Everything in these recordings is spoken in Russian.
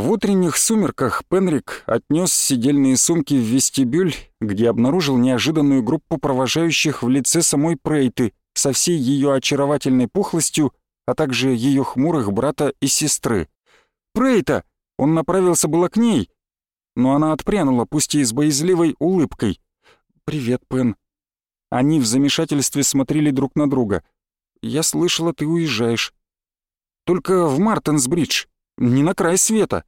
В утренних сумерках Пенрик отнес сидельные сумки в вестибюль, где обнаружил неожиданную группу провожающих в лице самой Прейты со всей ее очаровательной пухлостью, а также ее хмурых брата и сестры. «Прейта!» Он направился было к ней, но она отпрянула, пусть и с боязливой улыбкой. «Привет, Пен». Они в замешательстве смотрели друг на друга. «Я слышала, ты уезжаешь». «Только в Мартенсбридж, не на край света».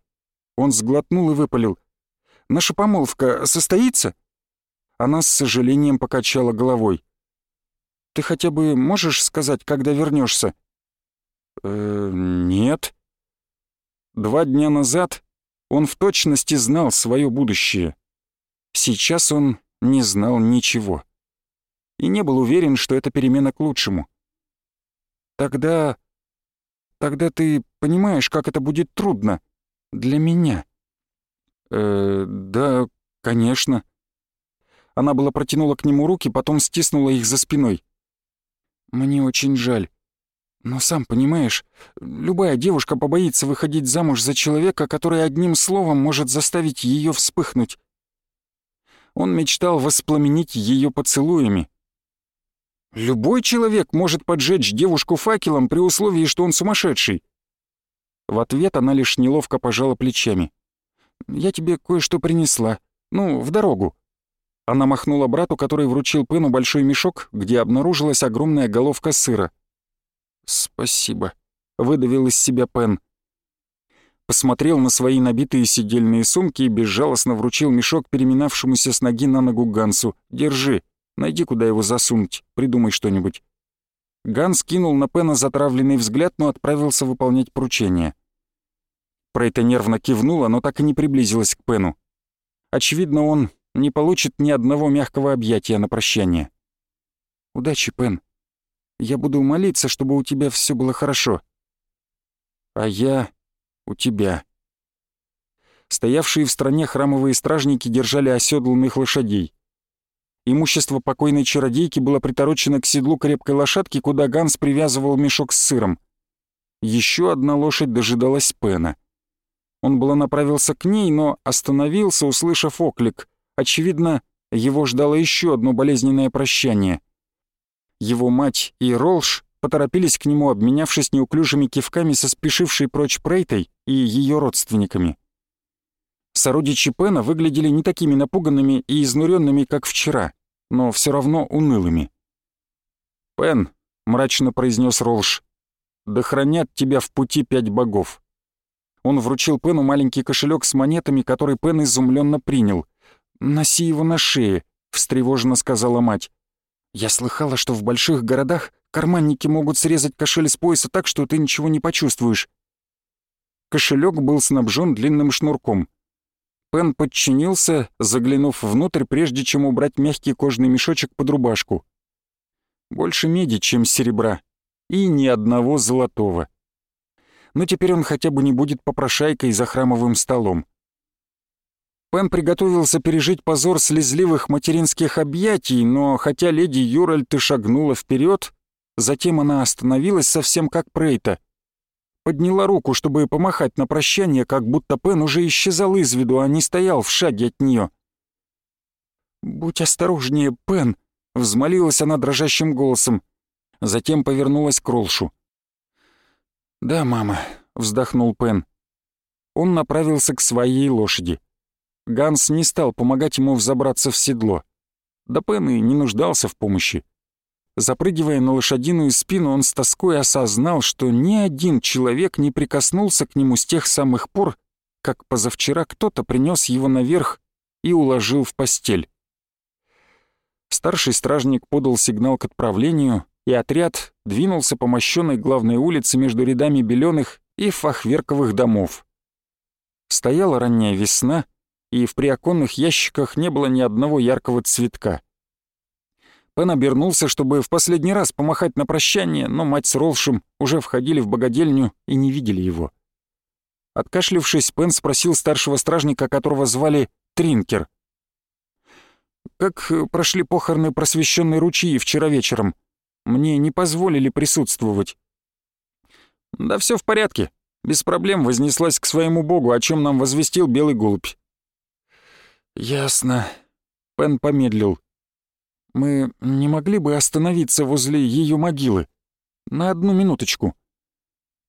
Он сглотнул и выпалил. «Наша помолвка состоится?» Она с сожалением покачала головой. «Ты хотя бы можешь сказать, когда вернешься? «Э, нет». Два дня назад он в точности знал свое будущее. Сейчас он не знал ничего. И не был уверен, что это перемена к лучшему. Тогда... Тогда ты понимаешь, как это будет трудно. Для меня. Э, да, конечно. Она была протянула к нему руки, потом стиснула их за спиной. Мне очень жаль. Но сам понимаешь, любая девушка побоится выходить замуж за человека, который одним словом может заставить ее вспыхнуть. Он мечтал воспламенить ее поцелуями. Любой человек может поджечь девушку факелом при условии, что он сумасшедший. В ответ она лишь неловко пожала плечами. «Я тебе кое-что принесла. Ну, в дорогу». Она махнула брату, который вручил Пену большой мешок, где обнаружилась огромная головка сыра. «Спасибо», — выдавил из себя Пен. Посмотрел на свои набитые сидельные сумки и безжалостно вручил мешок переминавшемуся с ноги на ногу Гансу. «Держи, найди, куда его засунуть, придумай что-нибудь». Ганс кинул на Пена затравленный взгляд, но отправился выполнять поручение. Прейта нервно кивнула, но так и не приблизилась к Пену. Очевидно, он не получит ни одного мягкого объятия на прощание. «Удачи, Пен», я буду молиться, чтобы у тебя все было хорошо. А я у тебя. Стоявшие в стране храмовые стражники держали оседланных лошадей. Имущество покойной чародейки было приторочено к седлу крепкой лошадки, куда Ганс привязывал мешок с сыром. Еще одна лошадь дожидалась Пена. Он было направился к ней, но остановился, услышав оклик. Очевидно, его ждало еще одно болезненное прощание — его мать и Ролш поторопились к нему, обменявшись неуклюжими кивками со спешившей прочь Прейтой и ее родственниками. Сородичи Пена выглядели не такими напуганными и изнуренными, как вчера, но все равно унылыми. «Пен», — мрачно произнес Ролш, — «да хранят тебя в пути пять богов». Он вручил Пену маленький кошелек с монетами, который Пен изумленно принял. «Носи его на шее», — встревоженно сказала мать. Я слыхала, что в больших городах карманники могут срезать кошель с пояса так, что ты ничего не почувствуешь. Кошелек был снабжен длинным шнурком. Пен подчинился, заглянув внутрь, прежде чем убрать мягкий кожаный мешочек под рубашку. Больше меди, чем серебра. И ни одного золотого. Но теперь он хотя бы не будет попрошайкой за храмовым столом. Пен приготовился пережить позор слезливых материнских объятий, но хотя леди Юральд и шагнула вперед, затем она остановилась совсем как Прейта. Подняла руку, чтобы помахать на прощание, как будто Пен уже исчезал из виду, а не стоял в шаге от нее. «Будь осторожнее, Пен!» — взмолилась она дрожащим голосом. Затем повернулась к Ролшу. «Да, мама», — вздохнул Пен. Он направился к своей лошади. Ганс не стал помогать ему взобраться в седло. Да Пен и не нуждался в помощи. Запрыгивая на лошадиную спину, он с тоской осознал, что ни один человек не прикоснулся к нему с тех самых пор, как позавчера кто-то принес его наверх и уложил в постель. Старший стражник подал сигнал к отправлению, и отряд двинулся по мощенной главной улице между рядами беленых и фахверковых домов. Стояла ранняя весна, и в приоконных ящиках не было ни одного яркого цветка. Пен обернулся, чтобы в последний раз помахать на прощание, но мать с Ролшем уже входили в богадельню и не видели его. Откашлившись, Пен спросил старшего стражника, которого звали Тринкер. «Как прошли похороны просвещенной ручьи вчера вечером? Мне не позволили присутствовать». «Да все в порядке. Без проблем вознеслась к своему богу, о чем нам возвестил белый голубь. «Ясно». Пен помедлил. «Мы не могли бы остановиться возле ее могилы? На одну минуточку».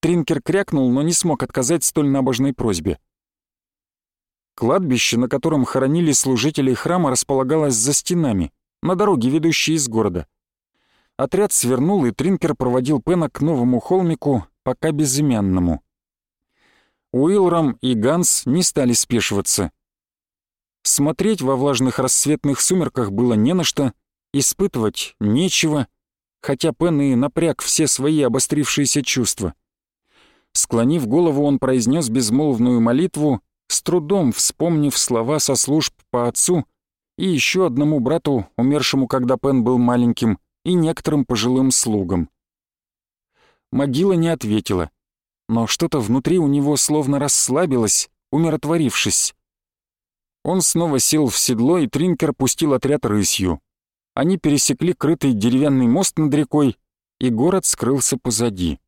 Тринкер крякнул, но не смог отказать столь набожной просьбе. Кладбище, на котором хоронили служителей храма, располагалось за стенами, на дороге, ведущей из города. Отряд свернул, и Тринкер проводил Пена к новому холмику, пока безымянному. Уилрам и Ганс не стали спешиваться. Смотреть во влажных рассветных сумерках было не на что, испытывать нечего, хотя Пен и напряг все свои обострившиеся чувства. Склонив голову, он произнес безмолвную молитву с трудом вспомнив слова со служб по отцу и еще одному брату, умершему, когда Пен был маленьким, и некоторым пожилым слугам. Могила не ответила, но что-то внутри у него словно расслабилось, умиротворившись. Он снова сел в седло, и Тринкер пустил отряд рысью. Они пересекли крытый деревянный мост над рекой, и город скрылся позади.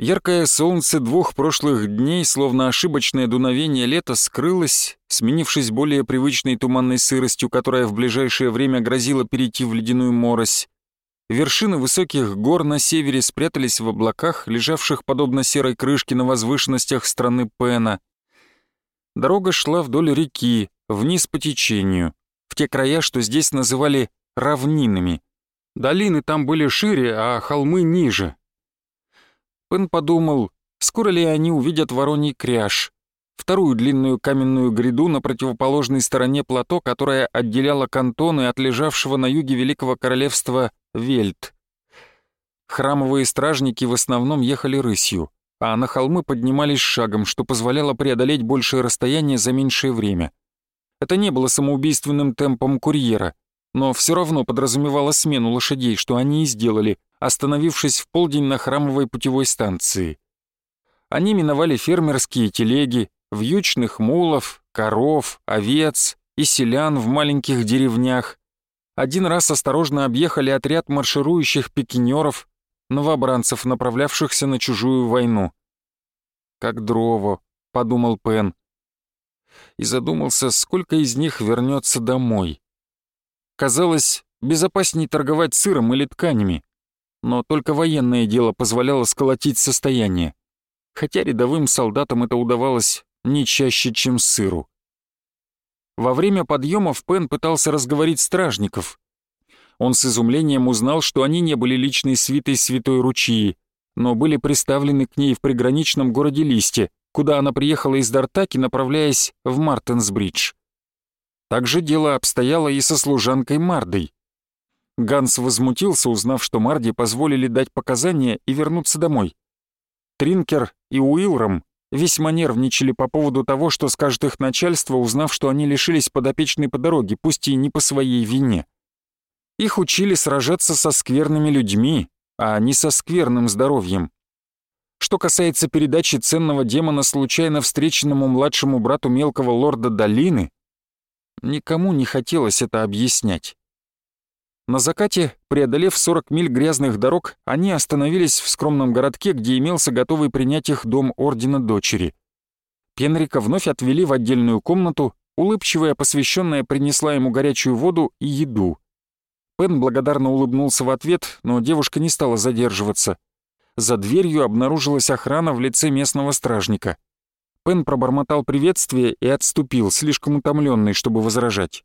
Яркое солнце двух прошлых дней, словно ошибочное дуновение лета, скрылось, сменившись более привычной туманной сыростью, которая в ближайшее время грозила перейти в ледяную морось. Вершины высоких гор на севере спрятались в облаках, лежавших подобно серой крышке на возвышенностях страны Пена. Дорога шла вдоль реки, вниз по течению, в те края, что здесь называли равнинами. Долины там были шире, а холмы ниже, Пен подумал, скоро ли они увидят вороний кряж, вторую длинную каменную гряду на противоположной стороне плато, которая отделяла кантоны от лежавшего на юге Великого Королевства Вельт. Храмовые стражники в основном ехали рысью, а на холмы поднимались шагом, что позволяло преодолеть большее расстояние за меньшее время. Это не было самоубийственным темпом курьера, но все равно подразумевало смену лошадей, что они и сделали, остановившись в полдень на храмовой путевой станции. Они миновали фермерские телеги, вьючных мулов, коров, овец и селян в маленьких деревнях. Один раз осторожно объехали отряд марширующих пикинеров, новобранцев, направлявшихся на чужую войну. «Как дрова», — подумал Пен. И задумался, сколько из них вернется домой. Казалось, безопаснее торговать сыром или тканями но только военное дело позволяло сколотить состояние, хотя рядовым солдатам это удавалось не чаще, чем сыру. Во время подъемов Пен пытался разговорить стражников. Он с изумлением узнал, что они не были личной свитой Святой Ручии, но были представлены к ней в приграничном городе Листе, куда она приехала из Дартаки, направляясь в Мартенсбридж. Так же дело обстояло и со служанкой Мардой. Ганс возмутился, узнав, что Марди позволили дать показания и вернуться домой. Тринкер и Уилрам весьма нервничали по поводу того, что скажет их начальство, узнав, что они лишились подопечной по дороге, пусть и не по своей вине. Их учили сражаться со скверными людьми, а не со скверным здоровьем. Что касается передачи ценного демона случайно встреченному младшему брату мелкого лорда Долины, никому не хотелось это объяснять. На закате, преодолев 40 миль грязных дорог, они остановились в скромном городке, где имелся готовый принять их дом Ордена Дочери. Пенрика вновь отвели в отдельную комнату, улыбчивая посвященная принесла ему горячую воду и еду. Пен благодарно улыбнулся в ответ, но девушка не стала задерживаться. За дверью обнаружилась охрана в лице местного стражника. Пен пробормотал приветствие и отступил, слишком утомленный, чтобы возражать.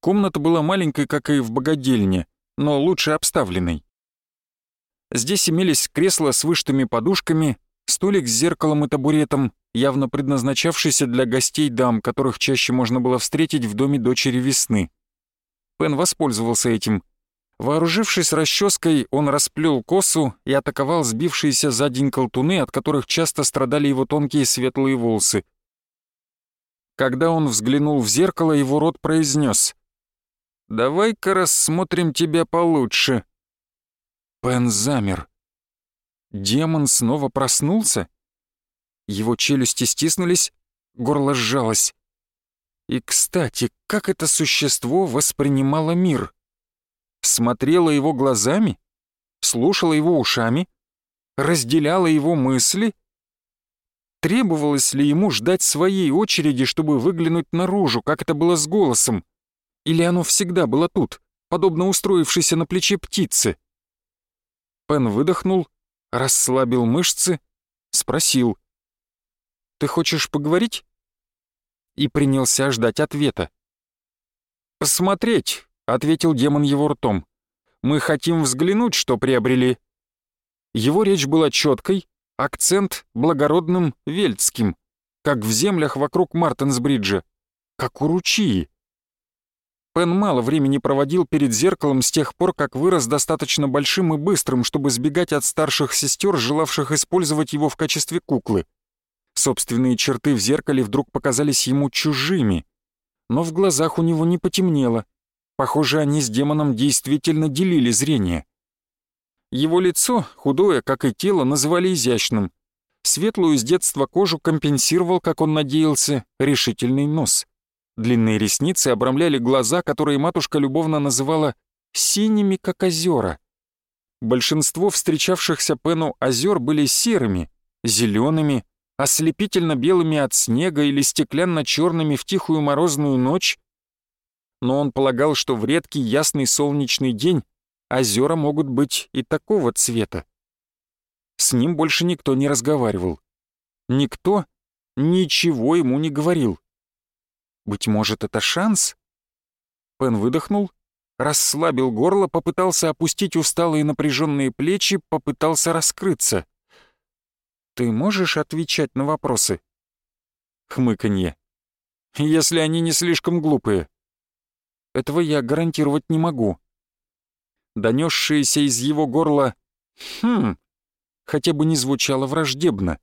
Комната была маленькой, как и в богадельне, но лучше обставленной. Здесь имелись кресла с вышитыми подушками, столик с зеркалом и табуретом, явно предназначавшийся для гостей дам, которых чаще можно было встретить в доме дочери весны. Пен воспользовался этим. Вооружившись расческой, он расплел косу и атаковал сбившиеся за день колтуны, от которых часто страдали его тонкие светлые волосы. Когда он взглянул в зеркало, его рот произнес Давай-ка рассмотрим тебя получше». Пен замер. Демон снова проснулся? Его челюсти стиснулись, горло сжалось. И, кстати, как это существо воспринимало мир? Смотрело его глазами? Слушало его ушами? разделяла его мысли? Требовалось ли ему ждать своей очереди, чтобы выглянуть наружу, как это было с голосом? Или оно всегда было тут, подобно устроившейся на плече птице? Пен выдохнул, расслабил мышцы, спросил. «Ты хочешь поговорить?» И принялся ждать ответа. «Посмотреть», — ответил демон его ртом. «Мы хотим взглянуть, что приобрели». Его речь была четкой, акцент благородным вельтским, как в землях вокруг Мартенсбриджа, как у ручьи. Пен мало времени проводил перед зеркалом с тех пор, как вырос достаточно большим и быстрым, чтобы сбегать от старших сестер, желавших использовать его в качестве куклы. Собственные черты в зеркале вдруг показались ему чужими, но в глазах у него не потемнело. Похоже, они с демоном действительно делили зрение. Его лицо, худое, как и тело, называли изящным. Светлую с детства кожу компенсировал, как он надеялся, решительный нос. Длинные ресницы обрамляли глаза, которые матушка любовно называла «синими, как озера». Большинство встречавшихся Пену озер были серыми, зелеными, ослепительно белыми от снега или стеклянно-черными в тихую морозную ночь, но он полагал, что в редкий ясный солнечный день озера могут быть и такого цвета. С ним больше никто не разговаривал. Никто ничего ему не говорил. Быть может, это шанс? Пен выдохнул, расслабил горло, попытался опустить усталые напряженные плечи, попытался раскрыться. «Ты можешь отвечать на вопросы?» Хмыканье. «Если они не слишком глупые». «Этого я гарантировать не могу», донесшееся из его горла «хм» хотя бы не звучало враждебно.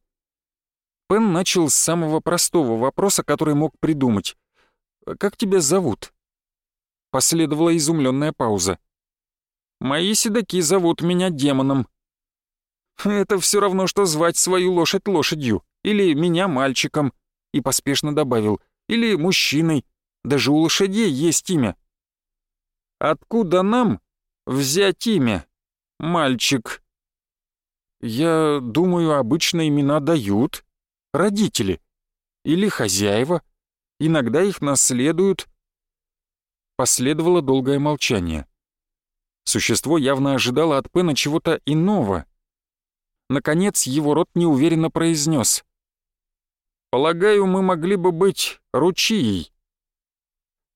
Пен начал с самого простого вопроса, который мог придумать. «Как тебя зовут?» Последовала изумленная пауза. «Мои седаки зовут меня демоном». «Это все равно, что звать свою лошадь лошадью, или меня мальчиком», и поспешно добавил, «или мужчиной, даже у лошадей есть имя». «Откуда нам взять имя, мальчик?» «Я думаю, обычно имена дают родители или хозяева. Иногда их наследуют». Последовало долгое молчание. Существо явно ожидало от Пена чего-то иного. Наконец его рот неуверенно произнес: «Полагаю, мы могли бы быть Ручией».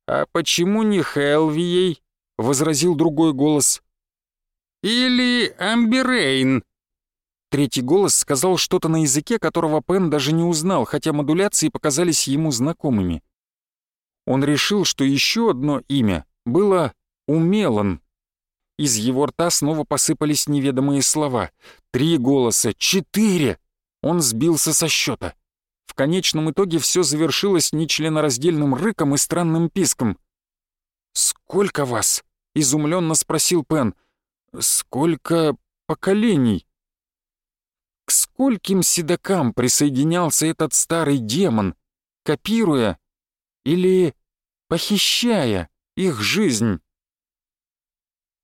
«А почему не Хелвией?» — возразил другой голос. «Или Амберейн». Третий голос сказал что-то на языке, которого Пен даже не узнал, хотя модуляции показались ему знакомыми. Он решил, что еще одно имя было Умелан. Из его рта снова посыпались неведомые слова. Три голоса, четыре! Он сбился со счета. В конечном итоге все завершилось нечленораздельным рыком и странным писком. «Сколько вас?» — изумленно спросил Пен. «Сколько поколений?» К скольким седокам присоединялся этот старый демон, копируя или похищая их жизнь?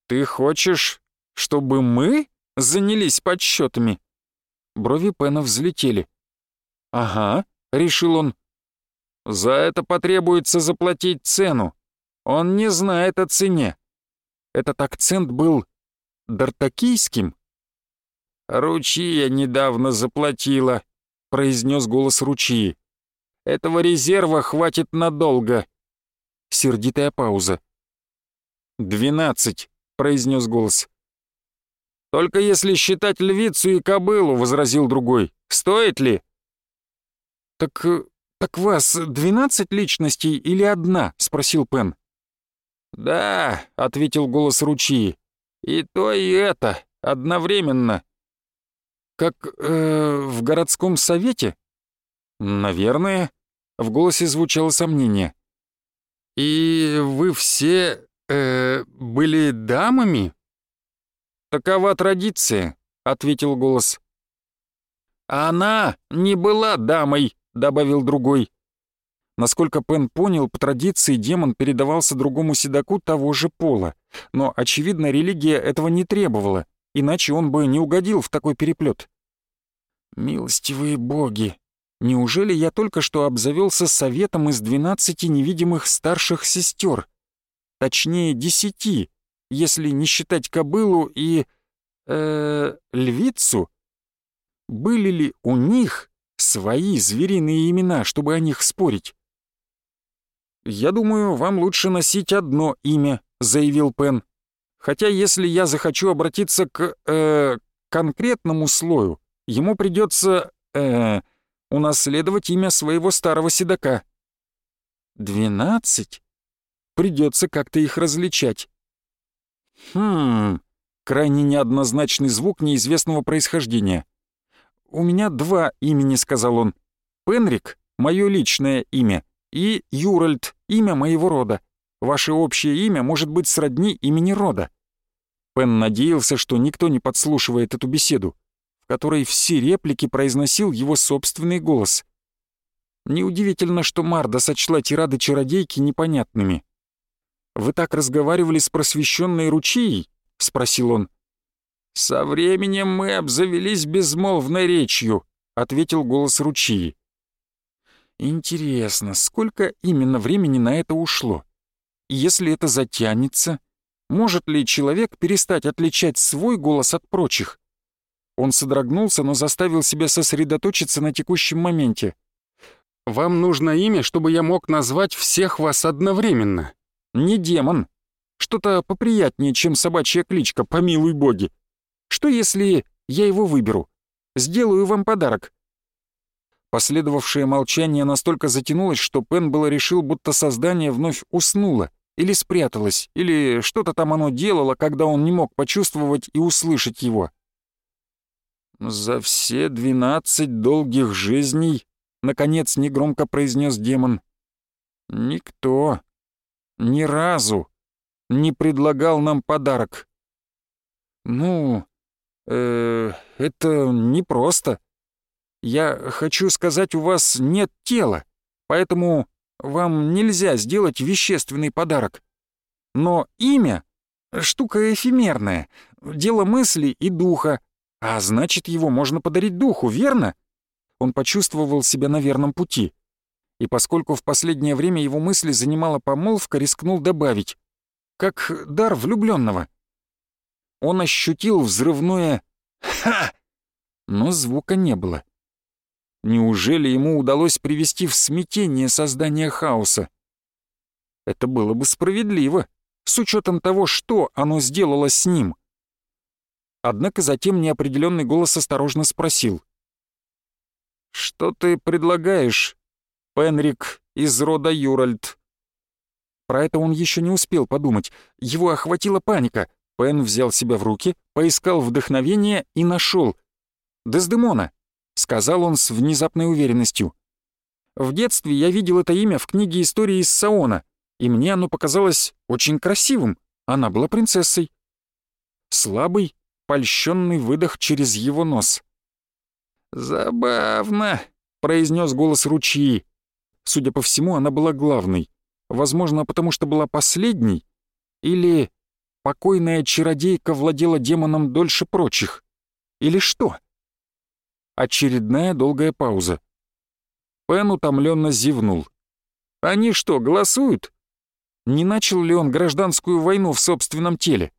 «Ты хочешь, чтобы мы занялись подсчетами?» Брови Пена взлетели. «Ага», — решил он. «За это потребуется заплатить цену. Он не знает о цене. Этот акцент был дартакийским. «Ручья недавно заплатила», — произнес голос Ручьи. «Этого резерва хватит надолго». Сердитая пауза. «Двенадцать», — произнес голос. «Только если считать львицу и кобылу», — возразил другой. «Стоит ли?» «Так... так вас двенадцать личностей или одна?» — спросил Пен. «Да», — ответил голос ручьи, — «и то, и это, одновременно». «Как э, в городском совете?» «Наверное», — в голосе звучало сомнение. «И вы все э, были дамами?» «Такова традиция», — ответил голос. «Она не была дамой», — добавил другой. Насколько Пен понял, по традиции демон передавался другому седаку того же пола, но, очевидно, религия этого не требовала, иначе он бы не угодил в такой переплет. Милостивые боги, неужели я только что обзавелся советом из двенадцати невидимых старших сестер? Точнее, десяти, если не считать кобылу и... э львицу? Были ли у них свои звериные имена, чтобы о них спорить? «Я думаю, вам лучше носить одно имя», — заявил Пен. «Хотя если я захочу обратиться к... Э, конкретному слою, ему придется... Э, унаследовать имя своего старого седока». «Двенадцать? Придется как-то их различать». «Хм...» — крайне неоднозначный звук неизвестного происхождения. «У меня два имени», — сказал он. «Пенрик — мое личное имя, и Юральд — имя моего рода. Ваше общее имя может быть сродни имени рода». Пен надеялся, что никто не подслушивает эту беседу, в которой все реплики произносил его собственный голос. Неудивительно, что Марда сочла тирады чародейки непонятными. «Вы так разговаривали с просвещенной ручией?» — спросил он. «Со временем мы обзавелись безмолвной речью», — ответил голос ручьи. «Интересно, сколько именно времени на это ушло? Если это затянется, может ли человек перестать отличать свой голос от прочих?» Он содрогнулся, но заставил себя сосредоточиться на текущем моменте. «Вам нужно имя, чтобы я мог назвать всех вас одновременно. Не демон. Что-то поприятнее, чем собачья кличка, помилуй боги. Что если я его выберу? Сделаю вам подарок». Последовавшее молчание настолько затянулось, что Пен было решил, будто создание вновь уснуло, или спряталось, или что-то там оно делало, когда он не мог почувствовать и услышать его. «За все двенадцать долгих жизней», — наконец негромко произнес демон, — «никто, ни разу не предлагал нам подарок». «Ну, э, это непросто. Я хочу сказать, у вас нет тела, поэтому вам нельзя сделать вещественный подарок. Но имя — штука эфемерная, дело мысли и духа, а значит, его можно подарить духу, верно?» Он почувствовал себя на верном пути. И поскольку в последнее время его мысли занимала помолвка, рискнул добавить. Как дар влюбленного он ощутил взрывное «Ха!», но звука не было. Неужели ему удалось привести в смятение создание хаоса? Это было бы справедливо, с учетом того, что оно сделало с ним. Однако затем неопределенный голос осторожно спросил. «Что ты предлагаешь, Пенрик из рода Юральд?» Про это он еще не успел подумать. Его охватила паника. Пен взял себя в руки, поискал вдохновение и нашел. «Дездемона», — сказал он с внезапной уверенностью. «В детстве я видел это имя в книге истории из Саона, и мне оно показалось очень красивым. Она была принцессой». Слабый, польщенный выдох через его нос. «Забавно», — произнес голос ручьи. Судя по всему, она была главной. Возможно, потому что была последней, или покойная чародейка владела демоном дольше прочих? Или что? Очередная долгая пауза. Пен утомленно зевнул. «Они что, голосуют?» Не начал ли он гражданскую войну в собственном теле?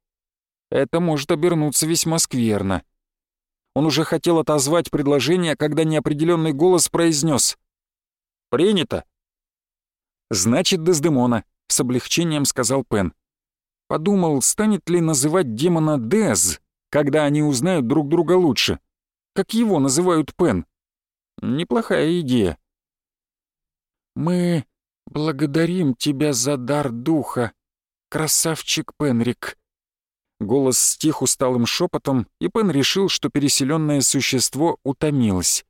Это может обернуться весьма скверно. Он уже хотел отозвать предложение, когда неопределенный голос произнес «Принято!» «Значит, Дездемона», — с облегчением сказал Пен. Подумал, станет ли называть демона Дез, когда они узнают друг друга лучше. Как его называют Пен. Неплохая идея. «Мы благодарим тебя за дар духа, красавчик Пенрик». Голос стих усталым шепотом, и Пен решил, что переселенное существо утомилось.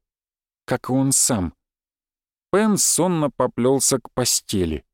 Как и он сам. Пен сонно поплелся к постели.